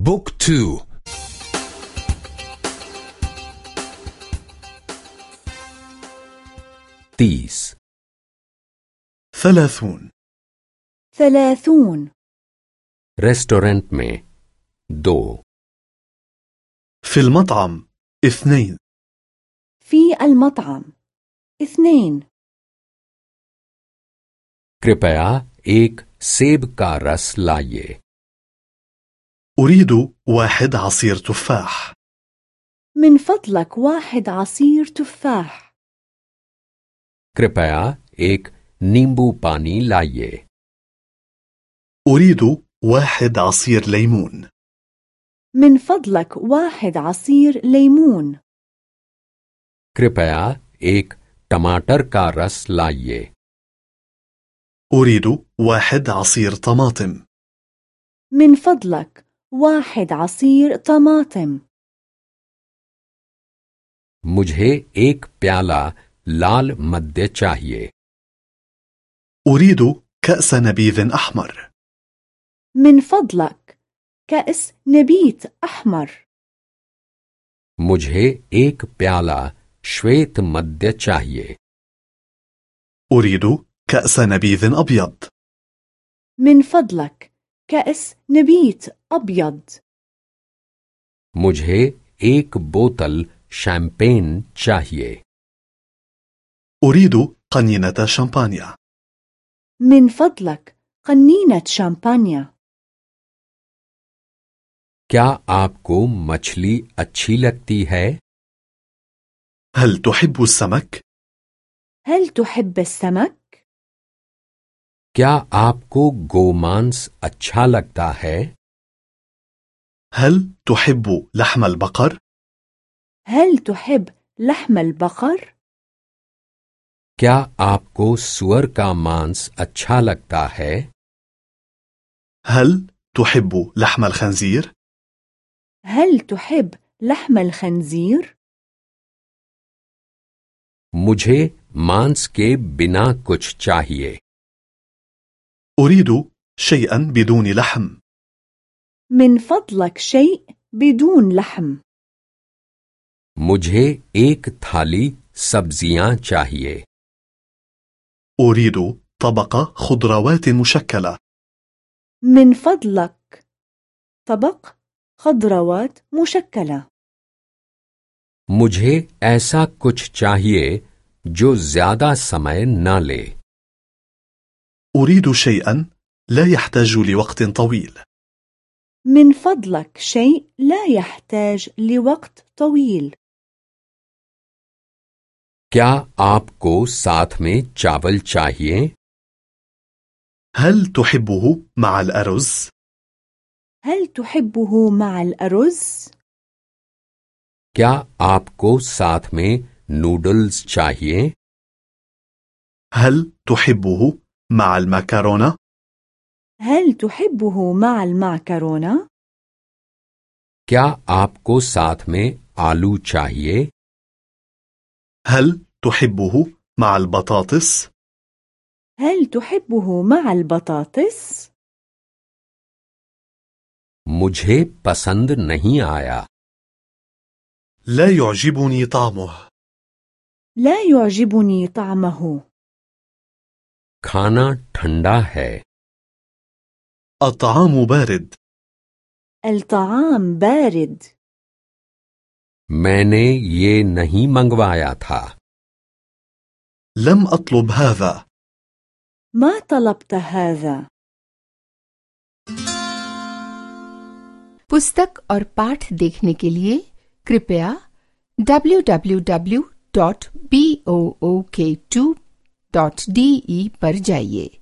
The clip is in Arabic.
بوك تو تيس ثلاثون ثلاثون रेस्टोरेंट में दो في المطعم اثنين في المطعم اثنين कृपया एक सेब का रस लाइए أريد واحد عصير تفاح من فضلك واحد عصير تفاح कृपया एक नींबू पानी लाइए أريد واحد عصير ليمون من فضلك واحد عصير ليمون कृपया एक टमाटर का रस लाइए أريد واحد عصير طماطم من فضلك واحد عصير طماطم मुझे एक प्याला लाल मद्य चाहिए أريد كأس نبيذ أحمر من فضلك كأس نبيت أحمر मुझे एक प्याला श्वेत मद्य चाहिए أريد كأس نبيذ أبيض من فضلك كأس نبيت أبيض मुझे एक बोतल शैम्पेन चाहिए أريد قنينة شامبانيا من فضلك قنينة شامبانيا क्या आपको मछली अच्छी लगती है هل تحب السمك؟ هل تحب السمك؟ क्या आपको गोमांस अच्छा लगता है هل تحب لحم البقر؟ هل تحب لحم البقر؟ क्या आपको सुअर का मांस अच्छा लगता है هل تحب لحم الخنزير؟ هل تحب لحم الخنزير؟ मुझे मांस के बिना कुछ चाहिए أريد شيئا بدون لحم من فضلك شيء بدون لحم मुझे एक थाली सब्जियां चाहिए أريد طبق خضروات مشكلة من فضلك طبق خضروات مشكلة मुझे ऐसा कुछ चाहिए जो ज्यादा समय न ले أريد شيئا لا يحتاج لوقت طويل من فضلك شيء لا يحتاج لوقت طويل क्या आपको साथ में चावल चाहिए هل تحبه مع الأرز؟ هل تحبه مع الأرز؟ क्या आपको साथ में नूडल्स चाहिए هل تحبه مع المكرونة؟ هل تحبه مع المعكرونة؟ क्या आपको साथ में आलू चाहिए هل تحبه مع البطاطس؟ هل تحبه مع البطاطس؟ मुझे पसंद नहीं आया لا يعجبني طعمه لا يعجبني طعمه खाना ठंडा है الطعام بارد الطعام بارد मैंने ये नहीं मंगवाया था لم أطلب هذا ما طلبت هذا पुस्तक और पाठ देखने के लिए कृपया dot डी पर जाइए।